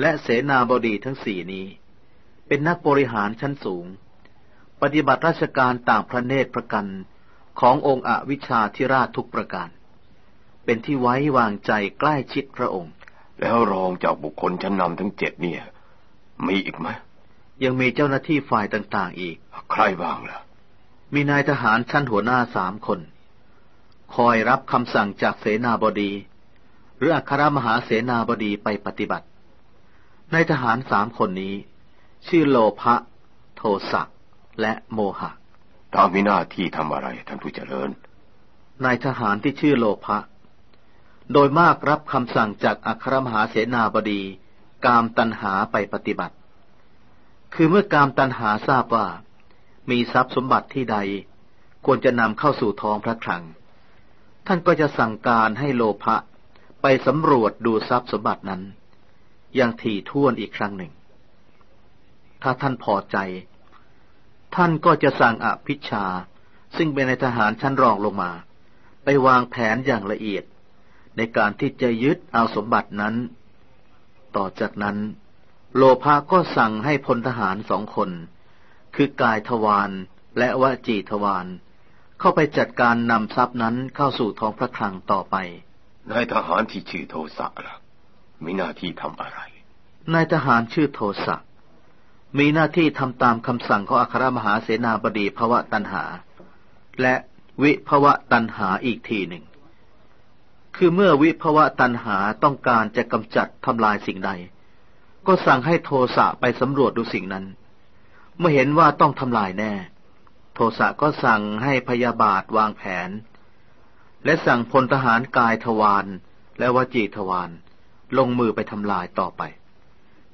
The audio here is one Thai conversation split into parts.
และเสนาบดีทั้งสี่นี้ เป็นนักบริหารชั้นสูง ปฏิบัติราชการต่างพระเนตรประกันขององค์อวิชชาธิราชทุกประการ เป็นที่ไว้วางใจใกล้ชิดพระองค์ แล้วรองจากบุคคลชั้นนำทั้งเจ็ดเนี่ย มีอีกไหมยังมีเจ้าหน้าที่ฝ่ายต่างๆอีก ใครบ้างล่ะ มีนายทหารชั้นหัวหน้าสามคน คอยรับคำสั่งจากเสนาบดี หรืออัครมหาเสนาบดีไปปฏิบัติ นายทหารสามคนนี้ ชื่อโลภะโทสะและโมหะตามมีหน้าที่ทำอะไรท่านผู้เจริญนายทหารที่ชื่อโลภะโดยมากรับคำสั่งจากอัครมหาเสนาบดี กามตันหาไปปฏิบัติ คือเมื่อกามตันหาทราบว่า มีทรัพย์สมบัติที่ใด ควรจะนำเข้าสู่ท้องพระคลัง ท่านก็จะสั่งการให้โลภะไปสำรวจดูทรัพย์สมบัตินั้น อย่างถี่ถ้วนอีกครั้งหนึ่ง ถ้าท่านพอใจ ท่านก็จะสั่งอภิชา ซึ่งเป็นในทหารชั้นรองลงมา ไปวางแผนอย่างละเอียด ในการที่จะยึดเอาสมบัตินั้น ต่อจากนั้น โลภะก็สั่งให้พลทหารสองคน คือกายทวารและวจีทวารเข้าไปจัดการนำทรัพย์นั้นเข้าสู่ท้องพระคลังต่อไปนายทหารที่ชื่อโทสะล่ะ มีหน้าที่ทำอะไร นายทหารชื่อโทสะ มีหน้าที่ทำตามคำสั่งของอัครมหาเสนาบดีภวะตันหา และวิภวะตันหาอีกทีหนึ่ง คือเมื่อวิภวะตัณหาต้องการจะกำจัดทำลายสิ่งใด ก็สั่งให้โทสะไปสำรวจดูสิ่งนั้น เมื่อเห็นว่าต้องทำลายแน่ โทสะก็สั่งให้พยาบาทวางแผน และสั่งพลทหารกายทวารและวจีทวาร ลงมือไปทำลายต่อไป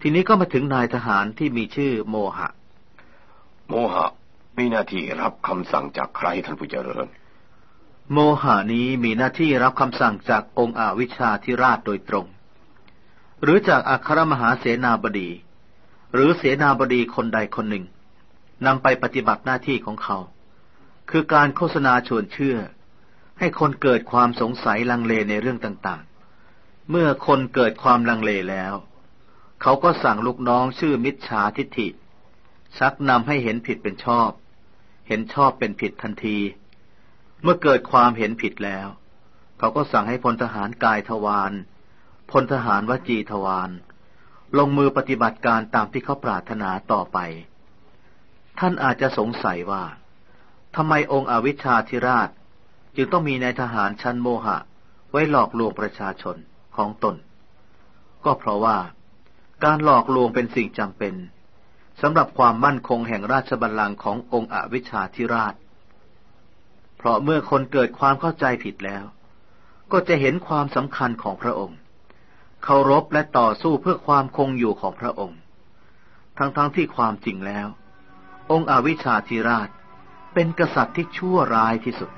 ทีนี้ก็มาถึงนายทหารที่มีชื่อโมหะ โมหะมีหน้าที่รับคำสั่งจากใครท่านผู้เจริญ โมหานี้มีหน้าที่รับคำสั่งจากองค์อาวิชชาธิราชโดยตรง หรือจากอัครมหาเสนาบดี หรือเสนาบดีคนใดคนหนึ่งนำไปปฏิบัติหน้าที่ของเขา คือการโฆษณาชวนเชื่อ ให้คนเกิดความสงสัยลังเลในเรื่องต่างๆ เมื่อคนเกิดความลังเลแล้ว เขาก็สั่งลูกน้องชื่อมิจฉาทิฏฐิ ชักนำให้เห็นผิดเป็นชอบ เห็นชอบเป็นผิดทันที เมื่อเกิดความเห็นผิดแล้ว เขาก็สั่งให้พลทหารกายทวารพลทหารวจีทวารลงมือปฏิบัติการตามที่เขาปรารถนาต่อไป ท่านอาจจะสงสัยว่าทำไมองค์อวิชชาธิราช จึงต้องมีนายทหารชั้นโมหะ ไว้หลอกลวงประชาชน ของตน ก็เพราะว่าการหลอกลวงเป็นสิ่งจำเป็นสำหรับความมั่นคงแห่งราชบัลลังก์ขององค์อวิชชาธิราช เพราะเมื่อคนเกิดความเข้าใจผิดแล้ว ก็จะเห็นความสำคัญของพระองค์ เคารพและต่อสู้เพื่อความคงอยู่ของพระองค์ ทั้งๆทที่ความจริงแล้ว องค์อวิชชาธิราชเป็นกษัตริย์ที่ชั่วร้ายที่สุด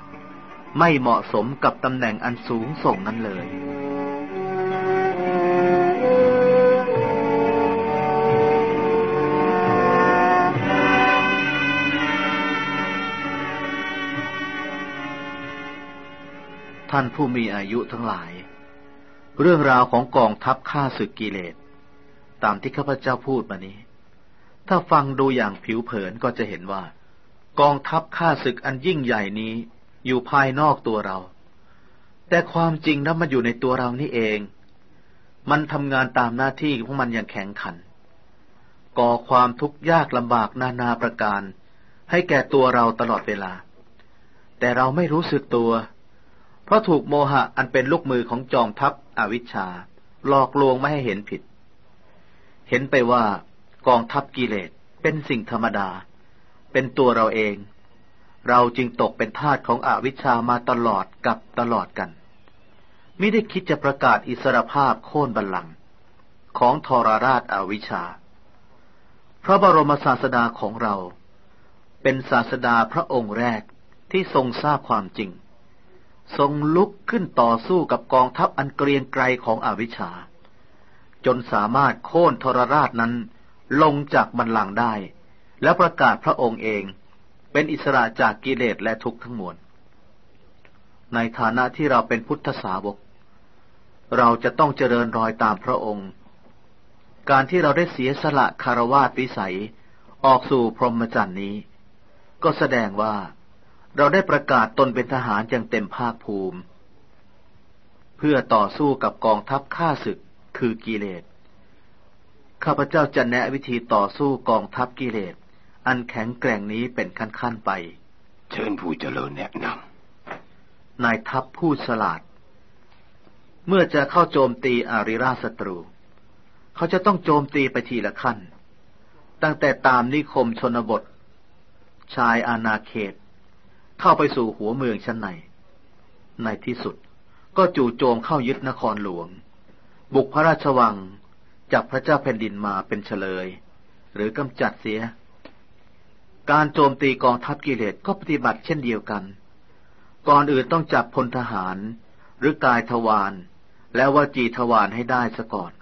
ไม่เหมาะสมกับตำแหน่งอันสูงส่งนั้นเลย ท่านผู้มีอายุทั้งหลาย เรื่องราวของกองทัพฆ่าศึกกิเลส ตามที่ข้าพเจ้าพูดมานี้ ถ้าฟังดูอย่างผิวเผินก็จะเห็นว่า กองทัพฆ่าศึกอันยิ่งใหญ่นี้อยู่ภายนอกตัวเรา แต่ความจริงนั้นมันอยู่ในตัวเรานี่เอง มันทำงานตามหน้าที่ของมันอย่างแข็งขัน ก่อความทุกข์ยากลำบากนานาประการ ให้แก่ตัวเราตลอดเวลา แต่เราไม่รู้สึกตัว เพราะถูกโมหะอันเป็นลูกมือของจอมทัพอวิชชา หลอกลวงไม่ให้เห็นผิด เห็นไปว่ากองทัพกิเลสเป็นสิ่งธรรมดา เป็นตัวเราเอง เราจึงตกเป็นทาสของอวิชชามาตลอดกับตลอดกันไม่ได้คิดจะประกาศอิสรภาพโค่นบัลลังก์ของทรราชอาวิชชา พระบรมศาสดาของเรา เป็นศาสดาพระองค์แรกที่ทรงทราบความจริง ทรงลุกขึ้นต่อสู้กับกองทัพอันเกรียงไกรของอวิชชา จนสามารถโค่นทรราชนั้นลงจากบันลังได้ แล้วประกาศพระองค์เองเป็นอิสระจากกิเลสและทุกข์ทั้งมวล ในฐานะที่เราเป็นพุทธสาวก เราจะต้องเจริญรอยตามพระองค์ การที่เราได้เสียสละคารวาสวิสัยออกสู่พรหมจรรย์นี้ ก็แสดงว่า เราได้ประกาศตนเป็นทหารอย่างเต็มภาคภูมิ เพื่อต่อสู้กับกองทัพข้าศึกคือกิเลส ข้าพเจ้าจะแนะวิธีต่อสู้กองทัพกิเลส อันแข็งแกร่งนี้เป็นขั้นๆไป เชิญผู้เจริญแนะนำนายทัพผู้ฉลาด เมื่อจะเข้าโจมตีอาริราศัตรู เขาจะต้องโจมตีไปทีละขั้น ตั้งแต่ตามนิคมชนบท ชายอาณาเขต เข้าไปสู่หัวเมืองชั้นใน ในที่สุดก็จู่โจมเข้ายึดนครหลวง บุกพระราชวังจับพระเจ้าแผ่นดินมาเป็นเฉลย หรือกำจัดเสีย การโจมตีกองทัพกิเลสก็ปฏิบัติเช่นเดียวกัน ก่อนอื่นต้องจับพลทหาร หรือกายทวารและวจีทวารให้ได้ซะก่อน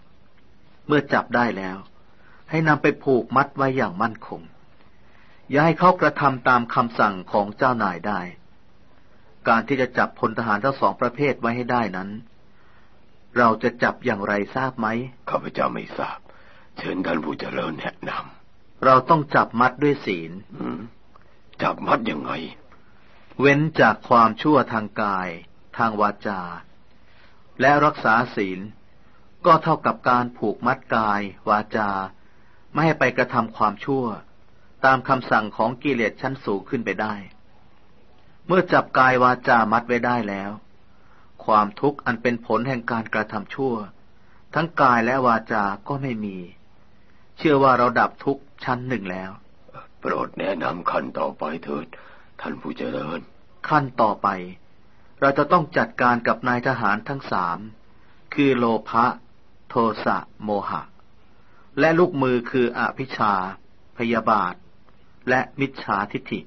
เมื่อจับได้แล้ว ให้นำไปผูกมัดไว้อย่างมั่นคง อย่าให้เขากระทำตามคำสั่งของเจ้านายได้ การที่จะจับพลทหารทั้งสองประเภทไว้ให้ได้นั้น เราจะจับอย่างไรทราบไหมข้าพเจ้าไม่ทราบ เชิญท่านผู้เจริญแนะนำเราต้องจับมัดด้วยศีลจับมัดยังไง เว้นจากความชั่วทางกาย ทางวาจา และรักษาศีล ก็เท่ากับการผูกมัดกาย วาจา ไม่ให้ไปกระทำความชั่ว ตามคำสั่งของกิเลสชั้นสูงขึ้นไปได้ เมื่อจับกายวาจามัดไว้ได้แล้ว ความทุกข์อันเป็นผลแห่งการกระทำชั่ว ทั้งกายและวาจาก็ไม่มี เชื่อว่าเราดับทุกข์ชั้นหนึ่งแล้ว โปรดแนะนำขั้นต่อไปเถิด ท่านผู้เจริญ ขั้นต่อไป เราจะต้องจัดการกับนายทหารทั้งสามคือโลภะโทสะโมหะ และลูกมือคืออภิชา พยาบาท และมิจฉาทิฏฐิ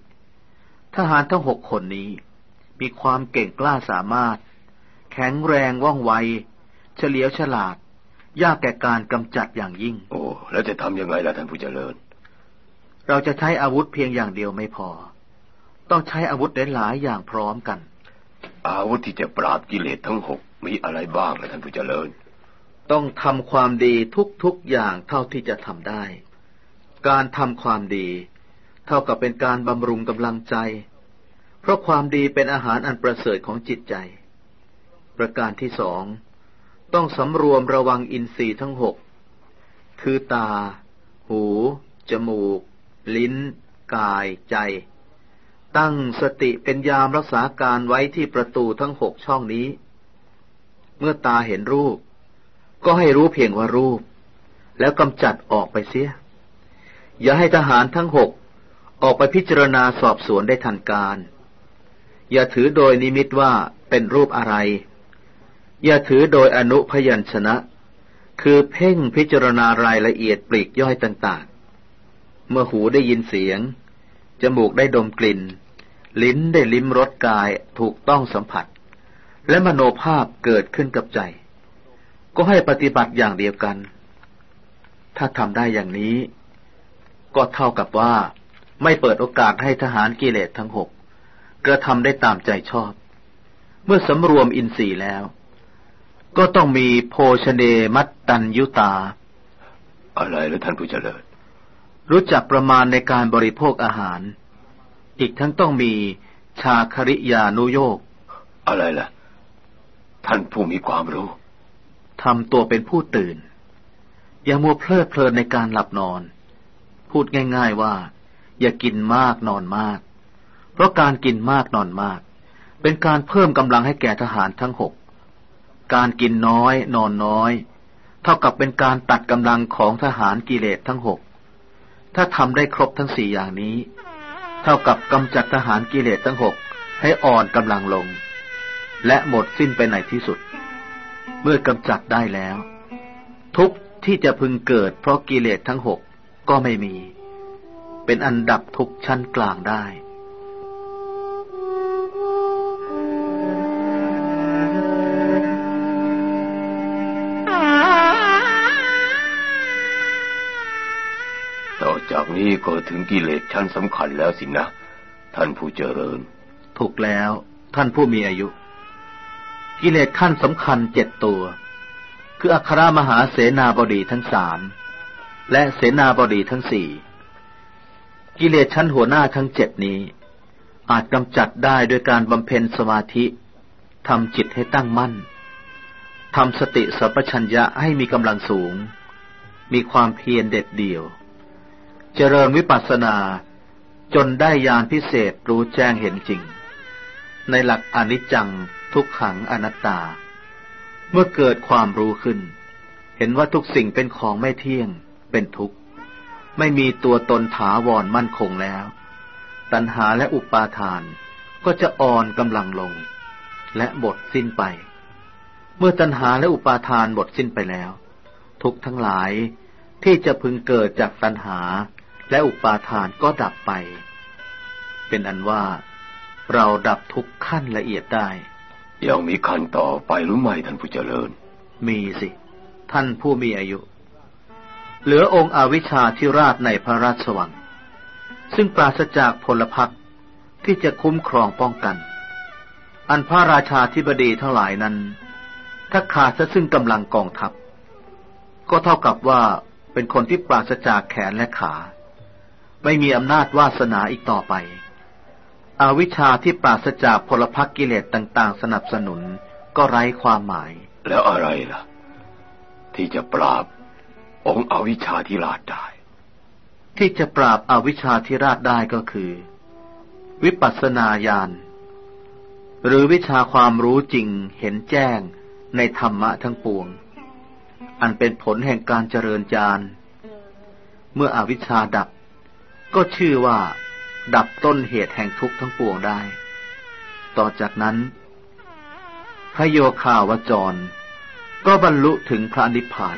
ทหารทั้งหกคนนี้ มีความเก่งกล้าสามารถ แข็งแรงว่องไว เฉลียวฉลาด ยากแก่การกำจัดอย่างยิ่ง โอ้ แล้วจะทำยังไงล่ะท่านผู้เจริญ เราจะใช้อาวุธเพียงอย่างเดียวไม่พอ ต้องใช้อาวุธหลายอย่างพร้อมกัน อาวุธที่จะปราบกิเลสทั้งหกมีอะไรบ้างล่ะท่านผู้เจริญ ต้องทำความดีทุกๆอย่างเท่าที่จะทำได้ การทำความดีเท่ากับเป็นการบำรุงกำลังใจ เพราะความดีเป็นอาหารอันประเสริฐของจิตใจ ประการที่สองต้องสำรวมระวังอินทรีย์ทั้งหก คือตา หู จมูก ลิ้น กาย ใจ ตั้งสติเป็นยามรักษาการไว้ที่ประตูทั้งหกช่องนี้ เมื่อตาเห็นรูป ก็ให้รู้เพียงว่ารูป แล้วกำจัดออกไปเสีย อย่าให้ทหารทั้งหก ออกไปพิจารณาสอบสวนได้ทันการ อย่าถือโดยนิมิตว่าเป็นรูปอะไร อย่าถือโดยอนุพยัญชนะ คือเพ่งพิจารณารายละเอียดปลีกย่อยต่างๆ เมื่อหูได้ยินเสียง จมูกได้ดมกลิ่น ลิ้นได้ลิ้มรสกายถูกต้องสัมผัส และมโนภาพเกิดขึ้นกับใจ ก็ให้ปฏิบัติอย่างเดียวกัน ถ้าทำได้อย่างนี้ ก็เท่ากับว่า ไม่เปิดโอกาสให้ทหารกิเลสทั้งหกกระทำได้ตามใจชอบ เมื่อสำรวมอินทรีย์แล้ว ก็ต้องมีโภชเนมัตตัญยุตา อะไรหรือท่านผู้เจริญ รู้จักประมาณในการบริโภคอาหาร อีกทั้งต้องมีชาคริยานุโยก อะไรล่ะ ท่านผู้มีความรู้ทำตัวเป็นผู้ตื่น อย่ามัวเพลิดเพลินในการหลับนอน พูดง่าย ๆว่า อย่ากินมากนอนมาก เพราะการกินมากนอนมาก เป็นการเพิ่มกำลังให้แก่ทหารทั้งหก การกินน้อยนอนน้อย เท่ากับเป็นการตัดกำลังของทหารกิเลสทั้งหก ถ้าทำได้ครบทั้งสี่อย่างนี้ เท่ากับกำจัดทหารกิเลสทั้งหกให้อ่อนกำลังลง และหมดสิ้นไปในที่สุด เมื่อกำจัดได้แล้ว ทุกที่จะพึงเกิดเพราะกิเลสทั้งหกก็ไม่มี เป็นอันดับทุกชั้นกลางได้จากนี้ก็ถึงกิเลสชั้นสำคัญแล้วสินะ ท่านผู้เจริญ ถูกแล้ว ท่านผู้มีอายุ กิเลสขั้นสำคัญเจ็ดตัว คืออัครมหาเสนาบดีทั้งสามและเสนาบดีทั้งสี่ กิเลสชั้นหัวหน้าทั้งเจ็ดนี้ อาจกำจัดได้โดยการบำเพ็ญสมาธิทำจิตให้ตั้งมั่นทำสติสัพชัญญะให้มีกำลังสูง มีความเพียรเด็ดเดี่ยว เจริญวิปัสสนาจนได้ญาณพิเศษรู้แจ้งเห็นจริง ในหลักอนิจจังทุกขังอนัตตา เมื่อเกิดความรู้ขึ้น เห็นว่าทุกสิ่งเป็นของไม่เที่ยงเป็นทุกข์ ไม่มีตัวตนถาวรมั่นคงแล้ว ตัณหาและอุปาทานก็จะอ่อนกำลังลง และบทสิ้นไป เมื่อตัณหาและอุปาทานบทสิ้นไปแล้ว ทุกทั้งหลายที่จะพึงเกิดจากตัณหาและอุปาทานก็ดับไป เป็นอันว่าเราดับทุกขั้นละเอียดได้ ยังมีขั้นต่อไปหรือไม่ท่านผู้เจริญ มีสิ ท่านผู้มีอายุ เหลือองค์อวิชชาที่ราชในพระราชวัง ซึ่งปราศจากพลพรรคที่จะคุ้มครองป้องกัน อันพระราชาธิบดีทั้งหลายนั้น ถ้าขาดซะซึ่งกำลังกองทัพ ก็เท่ากับว่าเป็นคนที่ปราศจากแขนและขา ไม่มีอำนาจวาสนาอีกต่อไป อวิชชาที่ปราศจากพลพรรคกิเลสต่างๆ สนับสนุนก็ไร้ความหมาย แล้วอะไรล่ะ ที่จะปราบ องค์อวิชชาที่ราชได้ ที่จะปราบอาวิชชาที่ราชได้ก็คือ วิปัสสนาญาณหรือวิชาความรู้จริงเห็นแจ้งในธรรมะทั้งปวง อันเป็นผลแห่งการเจริญญาณเมื่ออวิชชาดับ ก็ชื่อว่า ดับต้นเหตุแห่งทุกข์ทั้งปวงได้ ต่อจากนั้น พระโยคาวจร ก็บรรลุถึงพระนิพพาน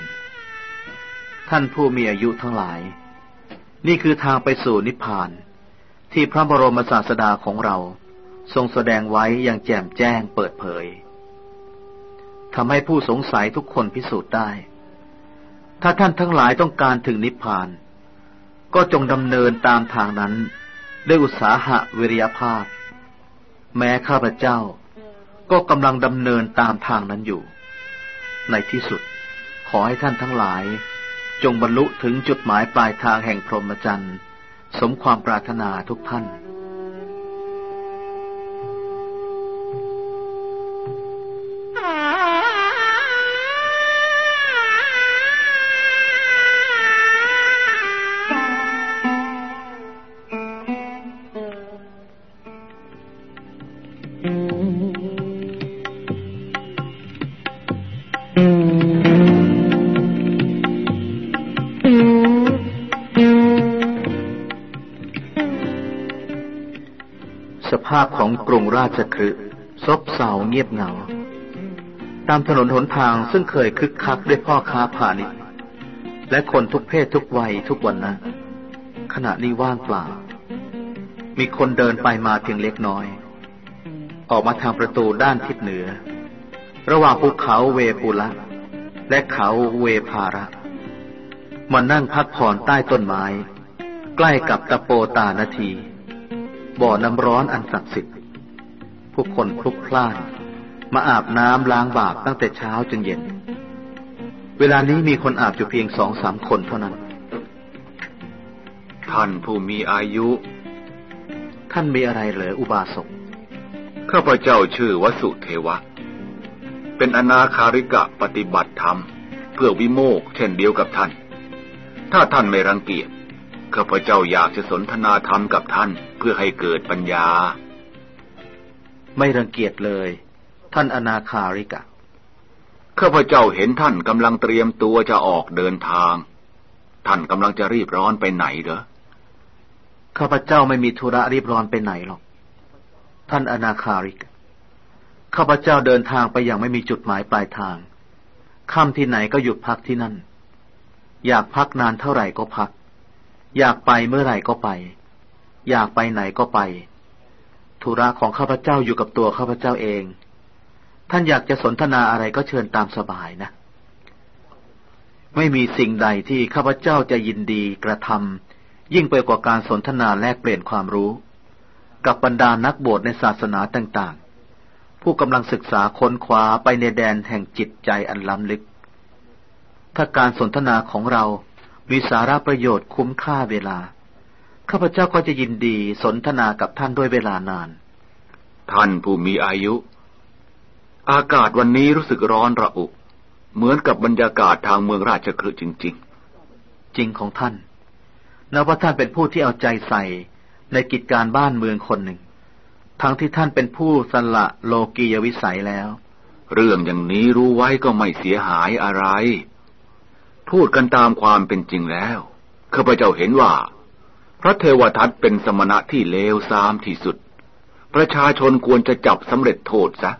ท่านผู้มีอายุทั้งหลาย นี่คือทางไปสู่นิพพาน ที่พระบรมศาสดาของเรา ทรงแสดงไว้อย่างแจ่มแจ้งเปิดเผยทำให้ผู้สงสัยทุกคนพิสูจน์ได้ ถ้าท่านทั้งหลายต้องการถึงนิพพาน ก็จงดำเนินตามทางนั้นด้วยอุตสาหะวิริยภาพ แม้ข้าพเจ้า ก็กำลังดำเนินตามทางนั้นอยู่ ในที่สุดขอให้ท่านทั้งหลาย จงบรรลุถึงจุดหมายปลายทางแห่งพรหมจรรย์ สมความปรารถนาทุกท่านาพของกรุงราชคฤห์ซบเซาเงียบเหงา ตามถนนหนทางซึ่งเคยคึกคักด้วยพ่อค้าพาณิชย์และคนทุกเพศทุกวัยทุกวันนะขณะนี้ว่างเปล่า มีคนเดินไปมาเพียงเล็กน้อย ออกมาทางประตูด้านทิศเหนือ ระหว่างภูเขาเวปุละ และเขาเวภาระมานั่งพักผ่อนใต้ต้นไม้ ใกล้กับตะโปตานาที บ่อน้ำร้อนอันศักดิ์สิทธิ์ผู้คนพลุกพล่านมาอาบน้ำล้างบาปตั้งแต่เช้าจนเย็น เวลานี้มีคนอาบอยู่เพียงสองสามคนเท่านั้น ท่านผู้มีอายุ ท่านมีอะไรเหรออุบาสกข้าพเจ้าชื่อวสุเทวะ เป็นอนาคาริกะปฏิบัติธรรม เพื่อวิโมกเช่นเดียวกับท่าน ถ้าท่านไม่รังเกียจ ข้าพเจ้าอยากจะสนทนาธรรมกับท่านเพื่อให้เกิดปัญญา ไม่รังเกียจเลย ท่านอนาคาริกะ ข้าพเจ้าเห็นท่านกำลังเตรียมตัวจะออกเดินทาง ท่านกำลังจะรีบร้อนไปไหนเหรอ ข้าพเจ้าไม่มีธุระรีบร้อนไปไหนหรอก ท่านอนาคาริกข้าพเจ้าเดินทางไปอย่างไม่มีจุดหมายปลายทางค่ำที่ไหนก็หยุดพักที่นั่น อยากพักนานเท่าไหร่ก็พัก อยากไปเมื่อไหร่ก็ไป อยากไปไหนก็ไป ธุระของข้าพเจ้าอยู่กับตัวข้าพเจ้าเอง ท่านอยากจะสนทนาอะไรก็เชิญตามสบายนะ ไม่มีสิ่งใดที่ข้าพเจ้าจะยินดีกระทำยิ่งไปกว่าการสนทนาแลกเปลี่ยนความรู้ กับบรรดานักบวชในศาสนาต่างๆ ผู้กำลังศึกษาค้นคว้าไปในแดนแห่งจิตใจอันล้ำลึก ถ้าการสนทนาของเรา มีสาระประโยชน์คุ้มค่าเวลา ข้าพเจ้าก็จะยินดีสนทนากับท่านด้วยเวลานาน ท่านผู้มีอายุ อากาศวันนี้รู้สึกร้อนระอุ เหมือนกับบรรยากาศทางเมืองราชคฤห์จริง ๆ จริงของท่านนับว่าท่านเป็นผู้ที่เอาใจใส่ในกิจการบ้านเมืองคนหนึ่ง ทั้งที่ท่านเป็นผู้สละโลกียวิสัยแล้ว เรื่องอย่างนี้รู้ไว้ก็ไม่เสียหายอะไร พูดกันตามความเป็นจริงแล้วข้าพเจ้าเห็นว่า พระเทวทัตเป็นสมณะที่เลวทรามที่สุด ประชาชนควรจะจับสำเร็จโทษซะ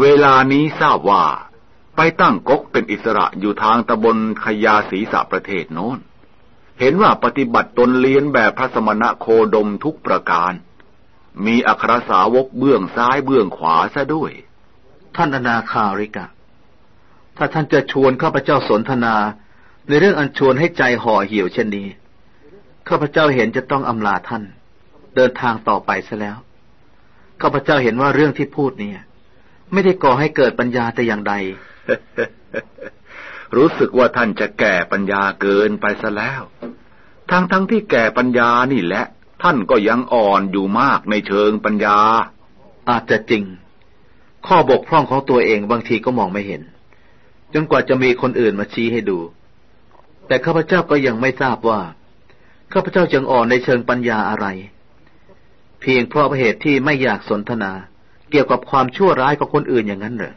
เวลานี้ทราบว่า ไปตั้งก๊กเป็นอิสระอยู่ทางตะบนขยาศีสะประเทศโน้น เห็นว่าปฏิบัติตนเลียนแบบพระสมณะโคดมทุกประการ มีอัครสาวกเบื้องซ้ายเบื้องขวาซะด้วย ท่านอนาคาริกะ ถ้าท่านจะชวนข้าพเจ้าสนทนา ในเรื่องอันชวนให้ใจห่อเหี่ยวเช่นนี้ ข้าพเจ้าเห็นจะต้องอำลาท่าน เดินทางต่อไปซะแล้ว ข้าพเจ้าเห็นว่าเรื่องที่พูดเนี่ย ไม่ได้ก่อให้เกิดปัญญาแต่อย่างใด รู้สึกว่าท่านจะแก่ปัญญาเกินไปซะแล้ว ทั้งทั้งที่แก่ปัญญานี่แหละ ท่านก็ยังอ่อนอยู่มากในเชิงปัญญา อาจจะจริง ข้อบกพร่องของตัวเองบางทีก็มองไม่เห็น จนกว่าจะมีคนอื่นมาชี้ให้ดู แต่ข้าพเจ้าก็ยังไม่ทราบว่า ข้าพเจ้าจึงอ่อนในเชิงปัญญาอะไร เพียงเพราะเหตุที่ไม่อยากสนทนา เกี่ยวกับความชั่วร้ายของคนอื่นอย่างนั้นเหรอ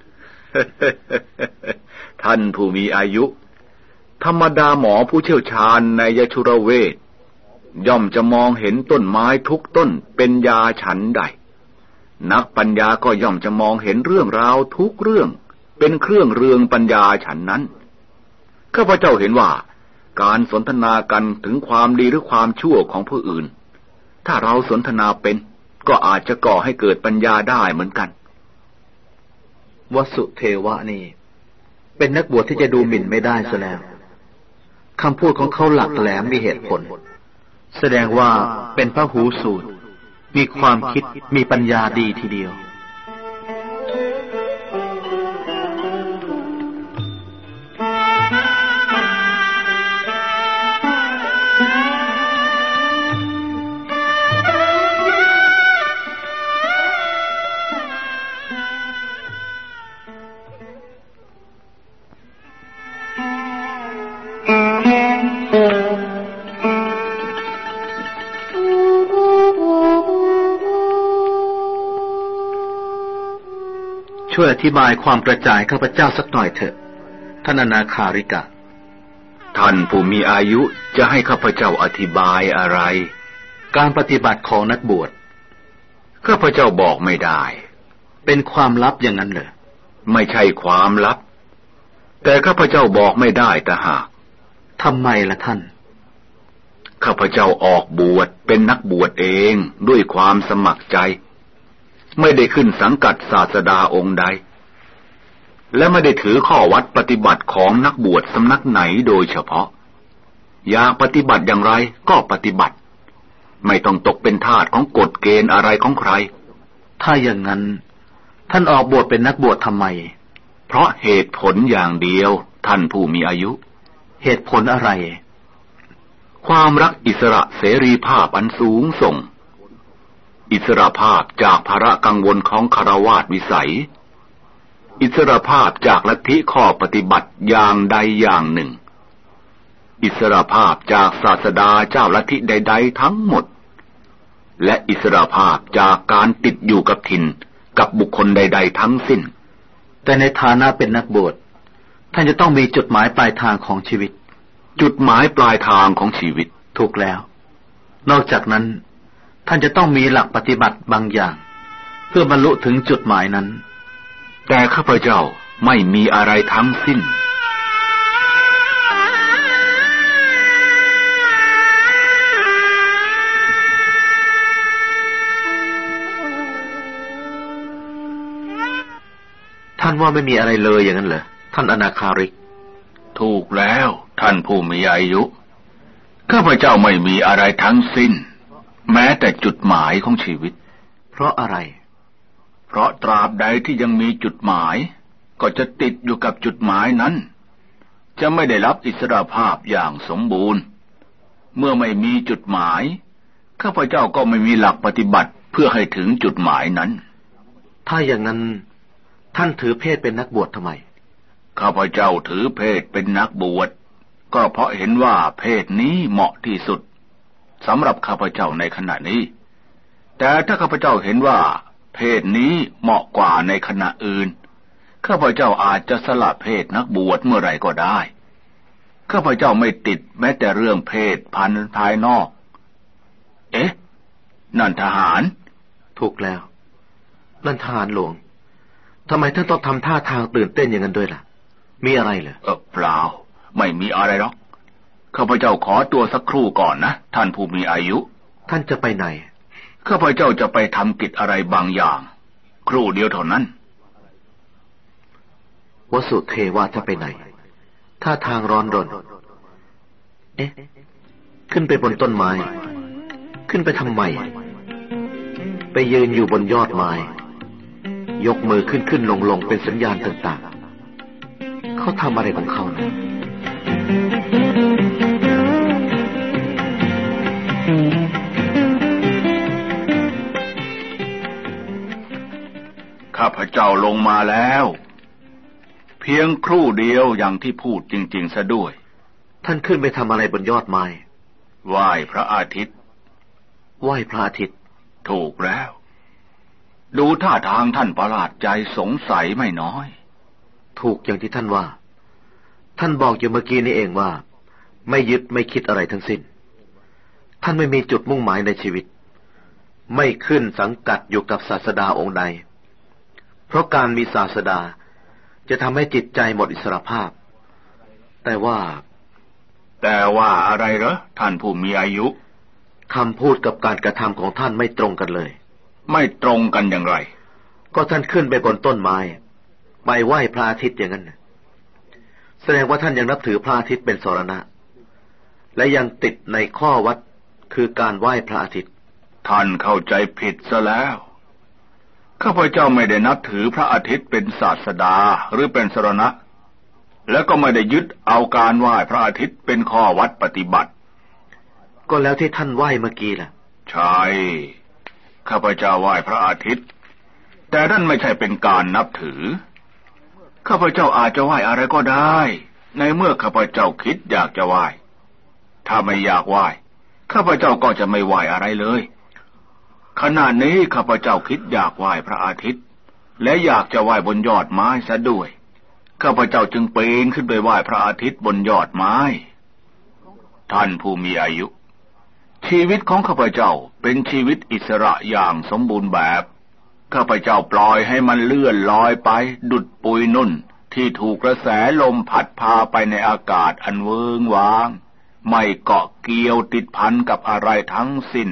ท่านผู้มีอายุ ธรรมดาหมอผู้เชี่ยวชาญในยชุรเวทย่อมจะมองเห็นต้นไม้ทุกต้นเป็นยาฉันใด นักปัญญาก็ย่อมจะมองเห็นเรื่องราวทุกเรื่อง เป็นเครื่องเรืองปัญญาฉันนั้น ข้าพเจ้าเห็นว่า การสนทนากันถึงความดีหรือความชั่วของผู้อื่น ถ้าเราสนทนาเป็นก็อาจจะก่อให้เกิดปัญญาได้เหมือนกัน วสุเทวะนี่ เป็นนักบวชที่จะดูหมิ่นไม่ได้ซะแล้วคำพูดของเขาหลักแหลมมีเหตุผล แสดงว่าเป็นพระหูสูตร มีความคิดมีปัญญาดีทีเดียว ช่วยอธิบายความกระจายข้าพเจ้าสักหน่อยเถอะ ท่านอนาคาริกะ ท่านผู้มีอายุจะให้ข้าพเจ้าอธิบายอะไร การปฏิบัติของนักบวช ข้าพเจ้าบอกไม่ได้ เป็นความลับอย่างนั้นเหรอ ไม่ใช่ความลับ แต่ข้าพเจ้าบอกไม่ได้แต่หากทำไมล่ะท่าน ข้าพเจ้าออกบวชเป็นนักบวชเองด้วยความสมัครใจ ไม่ได้ขึ้นสังกัดศาสดาองค์ใด และไม่ได้ถือข้อวัดปฏิบัติของนักบวชสำนักไหนโดยเฉพาะ อยากปฏิบัติอย่างไรก็ปฏิบัติ ไม่ต้องตกเป็นทาสของกฎเกณฑ์อะไรของใคร ถ้าอย่างนั้น ท่านออกบวชเป็นนักบวชทำไม เพราะเหตุผลอย่างเดียว ท่านผู้มีอายุ เหตุผลอะไร ความรักอิสระเสรีภาพอันสูงส่ง อิสรภาพจากภาระกังวลของคารวาสวิสัย อิสรภาพจากลัทธิข้อปฏิบัติอย่างใดอย่างหนึ่ง อิสรภาพจากศาสดาเจ้าลัทธิใด ๆ ทั้งหมด และอิสรภาพจากการติดอยู่กับถิ่นกับบุคคลใด ๆ ทั้งสิ้น แต่ในฐานะเป็นนักบวชท่านจะต้องมีจุดหมายปลายทางของชีวิต จุดหมายปลายทางของชีวิตถูกแล้ว นอกจากนั้น ท่านจะต้องมีหลักปฏิบัติบางอย่าง เพื่อบรรลุถึงจุดหมายนั้น แต่ข้าพเจ้าไม่มีอะไรทั้งสิ้นท่านว่าไม่มีอะไรเลยอย่างนั้นเหรอท่านอนาคาริก ถูกแล้ว ท่านผู้มีอายุข้าพเจ้าไม่มีอะไรทั้งสิ้น แม้แต่จุดหมายของชีวิต เพราะอะไร เพราะตราบใดที่ยังมีจุดหมาย ก็จะติดอยู่กับจุดหมายนั้น จะไม่ได้รับอิสรภาพอย่างสมบูรณ์ เมื่อไม่มีจุดหมาย ข้าพเจ้าก็ไม่มีหลักปฏิบัติเพื่อให้ถึงจุดหมายนั้น ถ้าอย่างนั้นท่านถือเพศเป็นนักบวชทำไม ข้าพเจ้าถือเพศเป็นนักบวช ก็เพราะเห็นว่าเพศนี้เหมาะที่สุด สำหรับข้าพเจ้าในขณะนี้ แต่ถ้าข้าพเจ้าเห็นว่า เพศนี้เหมาะกว่าในขณะอื่น ข้าพเจ้าอาจจะสละเพศนักบวชเมื่อไรก็ได้ ข้าพเจ้าไม่ติดแม้แต่เรื่องเพศพันธ์ภายนอก เอ๊ะ นั่นทหาร ถูกแล้ว นั่นทหารหลวงทำไมท่านต้องทำท่าทางตื่นเต้นอย่างนั้นด้วยล่ะ มีอะไรเหรอเออเปล่า ไม่มีอะไรหรอก ข้าพเจ้าขอตัวสักครู่ก่อนนะ ท่านผู้มีอายุ ท่านจะไปไหน ข้าพเจ้าจะไปทำกิจอะไรบางอย่าง ครู่เดียวเท่านั้นวสุเทวาจะไปไหนถ้าทางร้อนรน เอ๊ะ ขึ้นไปบนต้นไม้ ขึ้นไปทำไม ไปยืนอยู่บนยอดไม้ ยกมือขึ้นขึ้นลงลงเป็นสัญญาณต่าง ๆ เขาทำอะไรของเขานะาพเจ้าลงมาแล้ว เพียงครู่เดียวอย่างที่พูดจริง ๆ ซะด้วย ท่านขึ้นไปทำอะไรบนยอดไม้ไหว้พระอาทิตย์ไหว้พระอาทิตย์ ถูกแล้ว ดูท่าทางท่านประหลาดใจสงสัยไม่น้อย ถูกอย่างที่ท่านว่า ท่านบอกอยู่เมื่อกี้นี้เองว่า ไม่ยึดไม่คิดอะไรทั้งสิ้น ท่านไม่มีจุดมุ่งหมายในชีวิต ไม่ขึ้นสังกัดอยู่กับศาสดาองค์ใด เพราะการมีศาสดาจะทำให้จิตใจหมดอิสรภาพ แต่ว่า แต่ว่าอะไรเหรอท่านผู้มีอายุคำพูดกับการกระทำของท่านไม่ตรงกันเลย ไม่ตรงกันอย่างไร ก็ท่านขึ้นไปบนต้นไม้ ไปไหว้พระอาทิตย์อย่างนั้นแสดงว่าท่านยังนับถือพระอาทิตย์เป็นสรณะ และยังติดในข้อวัดคือการไหว้พระอาทิตย์ ท่านเข้าใจผิดซะแล้ว ข้าพเจ้าไม่ได้นับถือพระอาทิตย์เป็นศาสดาหรือเป็นสรณะ และก็ไม่ได้ยึดเอาการไหว้พระอาทิตย์เป็นข้อวัดปฏิบัติ ก็แล้วที่ท่านไหว้เมื่อกี้ล่ะ ใช่ข้าพเจ้าไหว้พระอาทิตย์ แต่นั่นไม่ใช่เป็นการนับถือ ข้าพเจ้าอาจจะไหว้อะไรก็ได้ ในเมื่อข้าพเจ้าคิดอยากจะไหว้ถ้าไม่อยากไหว้ข้าพเจ้าก็จะไม่ไหว้อะไรเลย ขณะนี้ข้าพเจ้าคิดอยากไหว้พระอาทิตย์ และอยากจะไหว้บนยอดไม้ซะด้วย ข้าพเจ้าจึงปีนขึ้นไปไหว้พระอาทิตย์บนยอดไม้ ท่านผู้มีอายุ ชีวิตของข้าพเจ้าเป็นชีวิตอิสระอย่างสมบูรณ์แบบ ข้าพเจ้าปล่อยให้มันเลื่อนลอยไป ดุดปุยนุ่นที่ถูกกระแสลมพัดพาไปในอากาศอันเวิงว้าง ไม่เกาะเกี่ยวติดพันกับอะไรทั้งสิ้น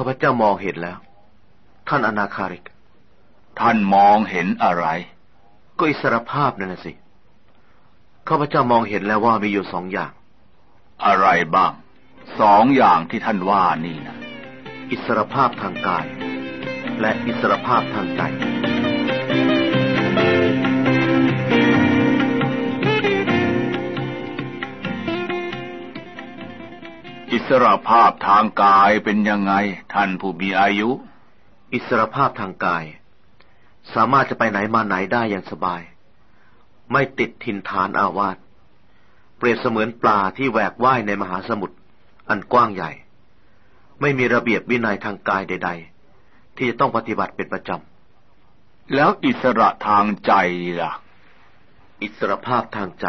ข้าพเจ้ามองเห็นแล้ว ท่านอนาคาริก ท่านมองเห็นอะไร ก็อิสรภาพนั่นสิข้าพเจ้ามองเห็นแล้วว่ามีอยู่สองอย่าง อะไรบ้าง สองอย่างที่ท่านว่านี่นะอิสรภาพทางกาย และอิสรภาพทางใจ อิสรภาพทางกายเป็นยังไง ท่านผู้มีอายุ อิสรภาพทางกาย สามารถจะไปไหนมาไหนได้อย่างสบาย ไม่ติดถิ่นฐานอาวาสเปรียบเสมือนปลาที่แหวกว่ายในมหาสมุทรอันกว้างใหญ่ ไม่มีระเบียบวินัยทางกายใด ๆ ที่จะต้องปฏิบัติเป็นประจำ แล้วอิสระทางใจล่ะ อิสรภาพทางใจ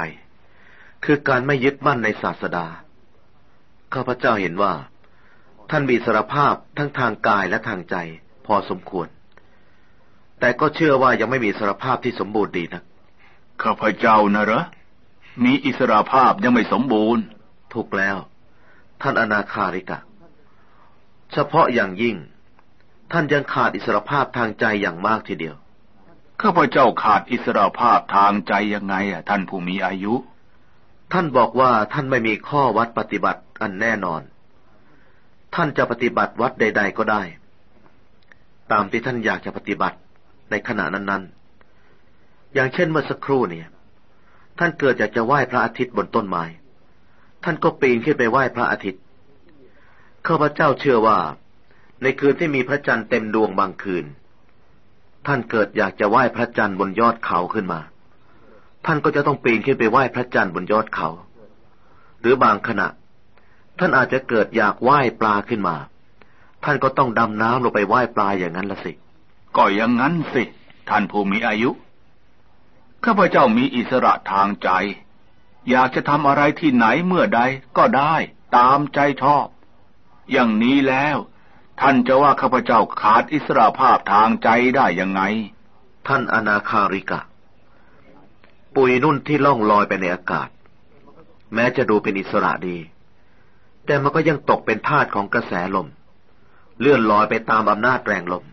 คือการไม่ยึดมั่นในศาสดา ข้าพเจ้าเห็นว่า ท่านมีอิสรภาพทั้งทางกายและทางใจ พอสมควร แต่ก็เชื่อว่ายังไม่มีอิสรภาพที่สมบูรณ์ดีนะข้าพเจ้านะเหรอมีอิสรภาพยังไม่สมบูรณ์ ถูกแล้ว ท่านอนาคาริกะ เฉพาะอย่างยิ่ง ท่านยังขาดอิสรภาพทางใจอย่างมากทีเดียวข้าพเจ้าขาดอิสรภาพทางใจยังไงอะ ท่านผู้มีอายุ ท่านบอกว่าท่านไม่มีข้อวัดปฏิบัติ อันแน่นอน ท่านจะปฏิบัติวัดใด ๆก็ได้ ตามที่ท่านอยากจะปฏิบัติในขณะนั้น ๆ อย่างเช่นเมื่อสักครู่เนี่ย ท่านเกิดอยากจะไหว้พระอาทิตย์บนต้นไม้ ท่านก็ปีนขึ้นไปไหว้พระอาทิตย์ข้าพเจ้าเชื่อว่า ในคืนที่มีพระจันทร์เต็มดวงบางคืน ท่านเกิดอยากจะไหว้พระจันทร์บนยอดเขาขึ้นมา ท่านก็จะต้องปีนขึ้นไปไหว้พระจันทร์บนยอดเขา หรือบางขณะ ท่านอาจจะเกิดอยากไหว้ปลาขึ้นมา ท่านก็ต้องดำน้ำลงไปไหว้ปลาอย่างนั้นละสิ ก็อย่างนั้นสิ ท่านผู้มีอายุ ข้าพเจ้ามีอิสระทางใจ อยากจะทำอะไรที่ไหนเมื่อใดก็ได้ตามใจชอบ อย่างนี้แล้ว ท่านจะว่าข้าพเจ้าขาดอิสระภาพทางใจได้ยังไง ท่านอนาคาริกะ ปุยนุ่นที่ล่องลอยไปในอากาศ แม้จะดูเป็นอิสระดี แต่มันก็ยังตกเป็นทาสของกระแสลม เลื่อนลอยไปตามอำนาจแรงลม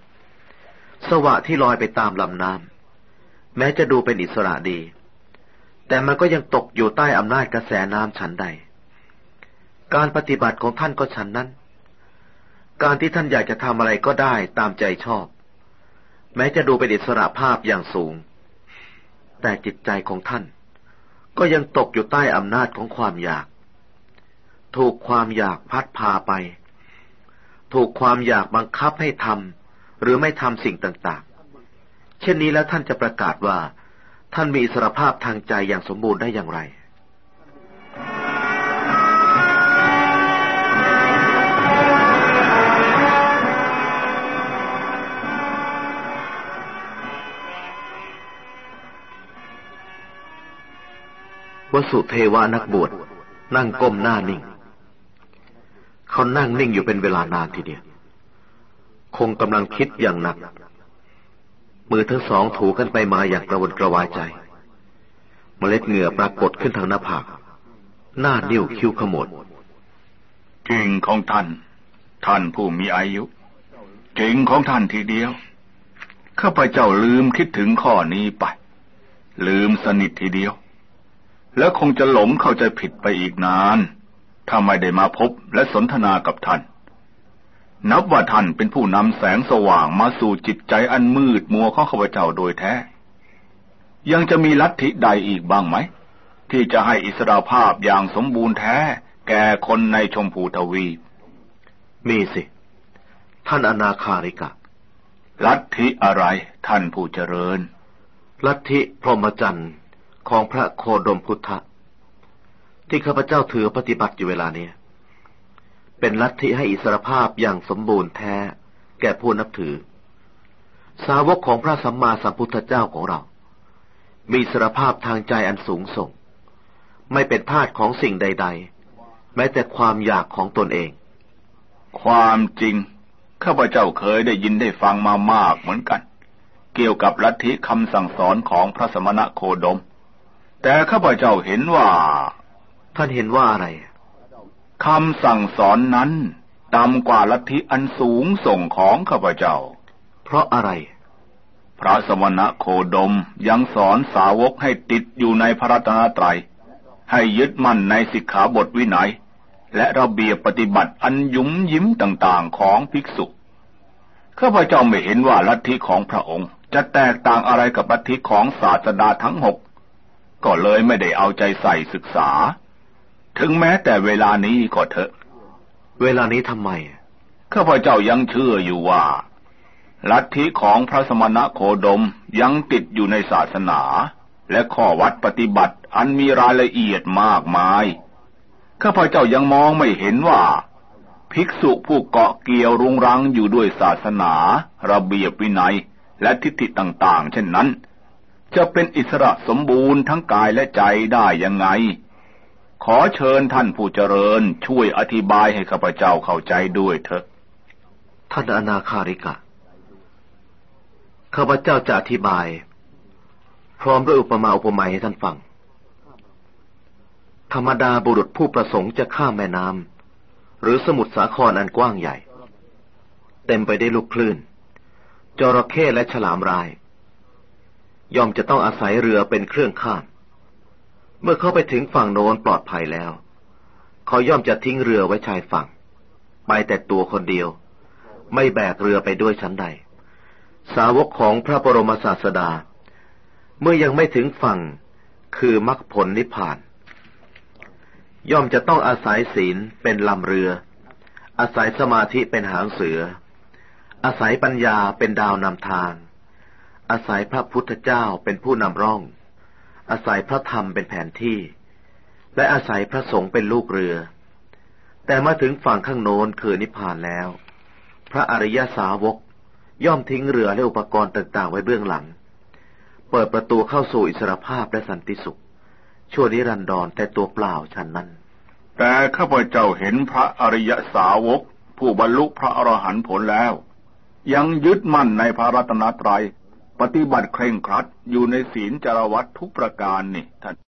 สวะที่ลอยไปตามลำน้ำแม้จะดูเป็นอิสระดี แต่มันก็ยังตกอยู่ใต้อำนาจกระแสน้ำฉันใด การปฏิบัติของท่านก็ฉันนั้น การที่ท่านอยากจะทำอะไรก็ได้ตามใจชอบ แม้จะดูเป็นอิสระภาพอย่างสูง แต่จิตใจของท่าน ก็ยังตกอยู่ใต้อำนาจของความอยาก ถูกความอยากพัดพาไป ถูกความอยากบังคับให้ทำหรือไม่ทำสิ่งต่างๆ เช่นนี้แล้วท่านจะประกาศว่า ท่านมีอิสรภาพทางใจอย่างสมบูรณ์ได้อย่างไรวสุเทวานักบวชนั่งก้มหน้านิ่ง เขานั่งนิ่งอยู่เป็นเวลานานทีเดียว คงกำลังคิดอย่างหนัก มือทั้งสองถูกันไปมาอย่างกระวนกระวายใจ เมล็ดเหงื่อปรากฏขึ้นทางหน้าผาก หน้านิ้วคิ้วขมวดเก่งของท่าน ท่านผู้มีอายุเก่งของท่านทีเดียว ข้าพเจ้าลืมคิดถึงข้อนี้ไป ลืมสนิททีเดียว แล้วคงจะหลงเข้าใจผิดไปอีกนาน ถ้าไม่ได้มาพบและสนทนากับท่าน นับว่าท่านเป็นผู้นำแสงสว่างมาสู่จิตใจอันมืดมัวของข้าพเจ้าโดยแท้ ยังจะมีลัทธิใดอีกบ้างไหม ที่จะให้อิสราภาพอย่างสมบูรณ์แท้ แก่คนในชมพูทวีมีสิ ท่านอนาคาริกะ ลัทธิอะไรท่านผู้เจริญ ลัทธิพรหมจรรย์ของพระโคดมพุทธ ที่ข้าพเจ้าถือปฏิบัติอยู่เวลานี้เป็นลัทธิให้อิสรภาพอย่างสมบูรณ์แท้ แก่ผู้นับถือ สาวกของพระสัมมาสัมพุทธเจ้าของเรา มีอิสรภาพทางใจอันสูงส่ง ไม่เป็นทาสของสิ่งใด ๆ แม้แต่ความอยากของตนเอง ความจริง ข้าพเจ้าเคยได้ยินได้ฟังมามากเหมือนกัน เกี่ยวกับลัทธิคำสั่งสอนของพระสมณะโคดม แต่ข้าพเจ้าเห็นว่า ท่านเห็นว่าอะไรคำสั่งสอนนั้นต่ำกว่าลัทธิอันสูงส่งของข้าพเจ้า เพราะอะไร พระสมณะโคดมยังสอนสาวกให้ติดอยู่ในพระรัตนตรัย ให้ยึดมั่นในสิกขาบทวินัย และระเบียบปฏิบัติอันยุ่มยิ้มต่างๆของภิกษุ ข้าพเจ้าไม่เห็นว่าลัทธิของพระองค์จะแตกต่างอะไรกับลัทธิของศาสดาทั้งหก ก็เลยไม่ได้เอาใจใส่ศึกษา ถึงแม้แต่เวลานี้ก็เถอะ เวลานี้ทำไม ข้าพเจ้ายังเชื่ออยู่ว่า ลัทธิของพระสมณะโคดมยังติดอยู่ในศาสนา และข้อวัดปฏิบัติอันมีรายละเอียดมากมาย ข้าพเจ้ายังมองไม่เห็นว่า ภิกษุผู้เกาะเกี่ยวรุงรังอยู่ด้วยศาสนา ระเบียบวินัย และทิฏฐิต่าง ๆ เช่นนั้น จะเป็นอิสระสมบูรณ์ทั้งกายและใจได้ยังไง ขอเชิญท่านผู้เจริญช่วยอธิบายให้ข้าพเจ้าเข้าใจด้วยเถอะ ท่านอนาคาริกะ ข้าพเจ้าจะอธิบาย พร้อมด้วยอุปมาอุปไมยให้ท่านฟัง ธรรมดาบุรุษผู้ประสงค์จะข้ามแม่น้ำหรือสมุทรสาครอันกว้างใหญ่ เต็มไปได้วยลูกคลื่น จระเข้และฉลามราย ย่อมจะต้องอาศัยเรือเป็นเครื่องข้าม เมื่อเขาไปถึงฝั่งโน้นปลอดภัยแล้ว เขาย่อมจะทิ้งเรือไว้ชายฝั่ง ไปแต่ตัวคนเดียว ไม่แบกเรือไปด้วยชั้นใด สาวกของพระบรมศาสดา เมื่อยังไม่ถึงฝั่งคือมรรคผลนิพพาน ย่อมจะต้องอาศัยศีลเป็นลำเรือ อาศัยสมาธิเป็นหางเสือ อาศัยปัญญาเป็นดาวนำทาง อาศัยพระพุทธเจ้าเป็นผู้นำร่อง อาศัยพระธรรมเป็นแผนที่ และอาศัยพระสงฆ์เป็นลูกเรือ แต่มาถึงฝั่งข้างโน้นคือนิพพานแล้ว พระอริยสาวกย่อมทิ้งเรือและอุปกรณ์ต่างๆ ไว้เบื้องหลัง เปิดประตูเข้าสู่อิสรภาพและสันติสุข ชั่วนิรันดรแต่ตัวเปล่าฉันนั้น แต่ข้าพเจ้าเห็นพระอริยสาวก ผู้บรรลุพระอรหันต์ผลแล้ว ยังยึดมั่นในพระรัตนตรัย ปฏิบัติเคร่งครัดอยู่ในศีลจารวัตทุกประการนี่ท่าน